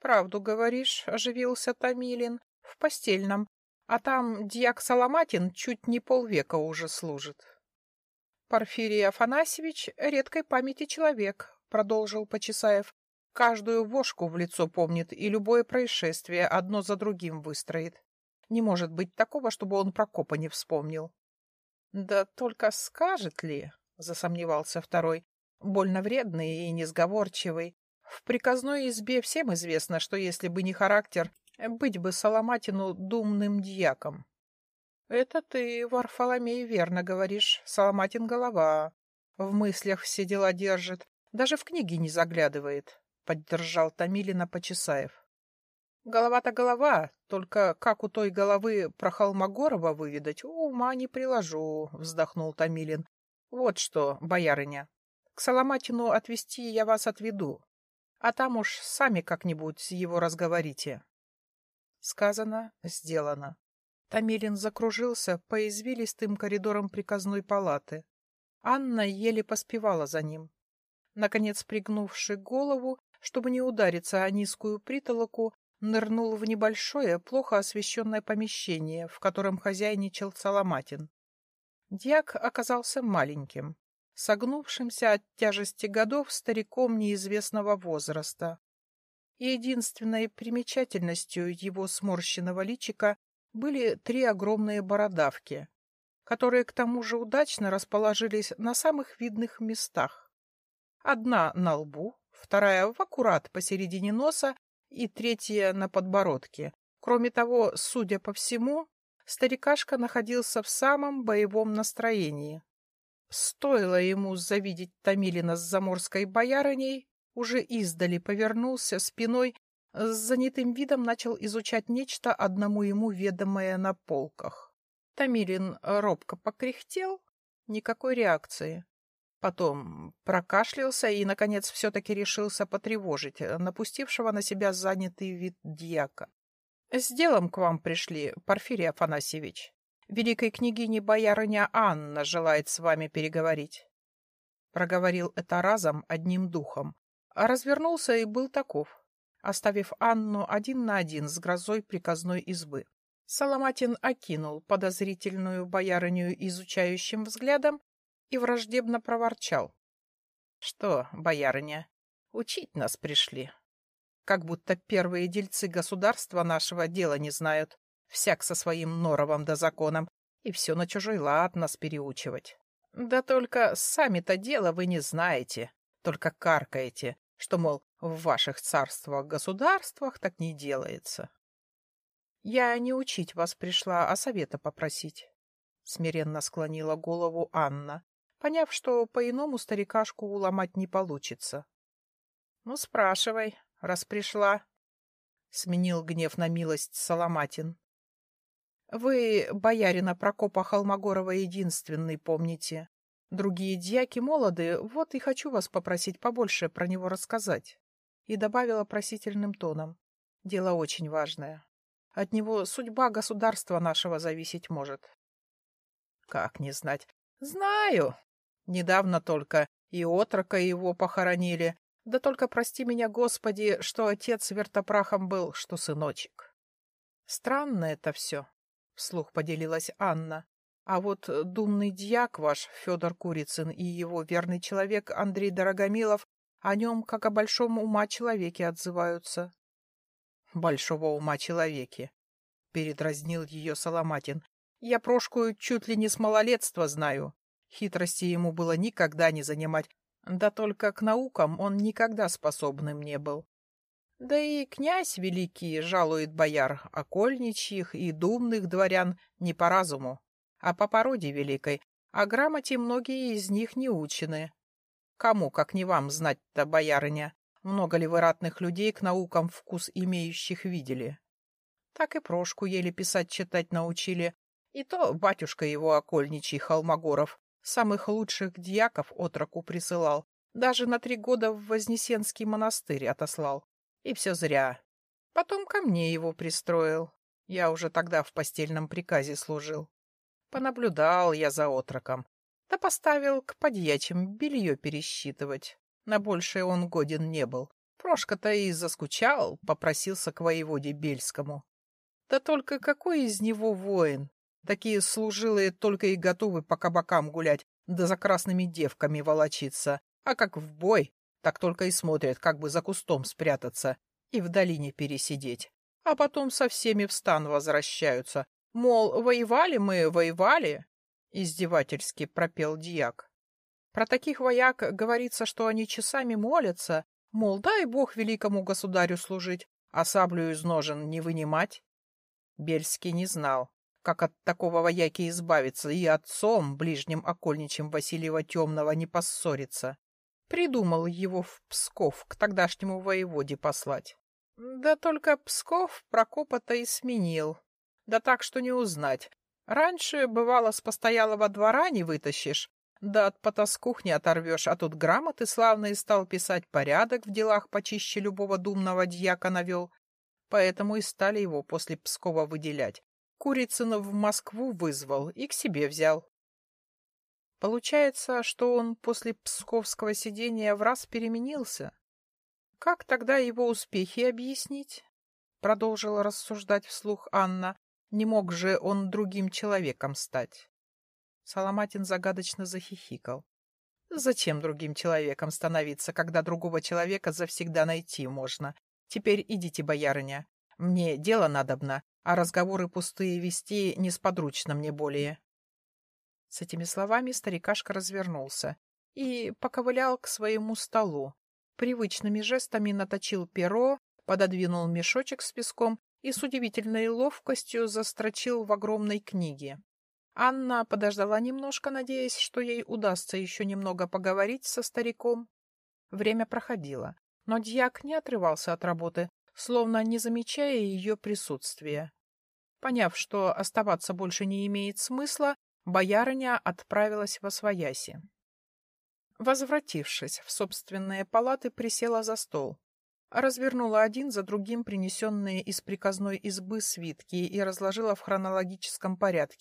Правду говоришь, оживился Томилин, в постельном, а там дьяк Соломатин чуть не полвека уже служит. Порфирий Афанасьевич — редкой памяти человек, продолжил Почесаев. Каждую вошку в лицо помнит и любое происшествие одно за другим выстроит. Не может быть такого, чтобы он Прокопа не вспомнил. Да только скажет ли, засомневался второй, больно вредный и несговорчивый. В приказной избе всем известно, что если бы не характер, быть бы Соломатину думным дьяком. — Это ты, Варфоломей, верно говоришь. Соломатин голова. В мыслях все дела держит. Даже в книги не заглядывает, — поддержал Томилина Почесаев. — Голова-то голова, только как у той головы про Холмогорова выведать, ума не приложу, — вздохнул Томилин. — Вот что, боярыня, к Соломатину отвезти я вас отведу, а там уж сами как-нибудь его разговорите. Сказано, сделано. Томилин закружился по извилистым коридорам приказной палаты. Анна еле поспевала за ним. Наконец, пригнувши голову, чтобы не удариться о низкую притолоку, нырнул в небольшое, плохо освещенное помещение, в котором хозяйничал Соломатин. Дьяк оказался маленьким, согнувшимся от тяжести годов стариком неизвестного возраста единственной примечательностью его сморщенного личика были три огромные бородавки, которые к тому же удачно расположились на самых видных местах. Одна на лбу, вторая в аккурат посередине носа и третья на подбородке. Кроме того, судя по всему, старикашка находился в самом боевом настроении. Стоило ему завидеть Томилина с заморской боярыней, уже издали повернулся спиной, с занятым видом начал изучать нечто одному ему ведомое на полках. Тамилин робко покряхтел, никакой реакции. Потом прокашлялся и, наконец, все-таки решился потревожить напустившего на себя занятый вид дьяка. — С делом к вам пришли, Порфирий Афанасьевич. Великой княгиня боярыня Анна желает с вами переговорить. Проговорил это разом одним духом, а развернулся и был таков, оставив Анну один на один с грозой приказной избы. Соломатин окинул подозрительную боярыню изучающим взглядом и враждебно проворчал. — Что, боярыня, учить нас пришли? Как будто первые дельцы государства нашего дела не знают, всяк со своим норовом да законом, и все на чужой лад нас переучивать. Да только сами-то дело вы не знаете, только каркаете, что, мол, в ваших царствах-государствах так не делается. Я не учить вас пришла, а совета попросить. Смиренно склонила голову Анна, поняв, что по-иному старикашку уломать не получится. — Ну, спрашивай, раз пришла. Сменил гнев на милость Соломатин. — Вы боярина Прокопа Холмогорова единственный помните. Другие дьяки молоды, вот и хочу вас попросить побольше про него рассказать. И добавила просительным тоном. Дело очень важное. От него судьба государства нашего зависеть может. Как не знать? Знаю. Недавно только и отрока его похоронили. Да только прости меня, Господи, что отец вертопрахом был, что сыночек. Странно это все, — вслух поделилась Анна. А вот э, думный дьяк ваш, Федор Курицын, и его верный человек Андрей Дорогомилов о нем, как о большом ума человеке, отзываются. — Большого ума человеке, — передразнил ее Соломатин. — Я Прошку чуть ли не с малолетства знаю. Хитрости ему было никогда не занимать, да только к наукам он никогда способным не был. Да и князь великий жалует бояр окольничьих и думных дворян не по разуму, а по породе великой, а грамоте многие из них не учены. Кому, как не вам, знать-то, боярыня, много ли вы ратных людей к наукам вкус имеющих видели? Так и Прошку еле писать-читать научили, и то батюшка его окольничий Холмогоров самых лучших дьяков отроку присылал, даже на три года в Вознесенский монастырь отослал. И все зря. Потом ко мне его пристроил. Я уже тогда в постельном приказе служил. Понаблюдал я за отроком. Да поставил к подьячим белье пересчитывать. На большее он годен не был. Прошка-то и заскучал, попросился к воеводе Бельскому. Да только какой из него воин? Такие служилые только и готовы по кабакам гулять, да за красными девками волочиться. А как в бой, так только и смотрят, как бы за кустом спрятаться и в долине пересидеть. А потом со всеми в стан возвращаются. Мол, воевали мы, воевали, — издевательски пропел дьяк. Про таких вояк говорится, что они часами молятся, мол, дай бог великому государю служить, а саблю из ножен не вынимать. Бельский не знал, как от такого вояки избавиться и отцом, ближним окольничем Васильева Темного, не поссориться. Придумал его в Псков к тогдашнему воеводе послать. Да только Псков Прокопа-то и сменил. Да так, что не узнать. Раньше, бывало, с постоялого двора не вытащишь, да от потаскух не оторвешь, а тут грамоты славные стал писать, порядок в делах почище любого думного дьяка навел. Поэтому и стали его после Пскова выделять. Курицына в Москву вызвал и к себе взял. Получается, что он после псковского сидения в раз переменился. Как тогда его успехи объяснить? Продолжила рассуждать вслух Анна. Не мог же он другим человеком стать. Соломатин загадочно захихикал. Зачем другим человеком становиться, когда другого человека завсегда найти можно? Теперь идите, боярыня. Мне дело надобно, а разговоры пустые вести несподручно мне более. С этими словами старикашка развернулся и поковылял к своему столу. Привычными жестами наточил перо, пододвинул мешочек с песком и с удивительной ловкостью застрочил в огромной книге. Анна подождала немножко, надеясь, что ей удастся еще немного поговорить со стариком. Время проходило, но дьяк не отрывался от работы, словно не замечая ее присутствия. Поняв, что оставаться больше не имеет смысла, боярыня отправилась во свояси. Возвратившись в собственные палаты, присела за стол. Развернула один за другим принесенные из приказной избы свитки и разложила в хронологическом порядке,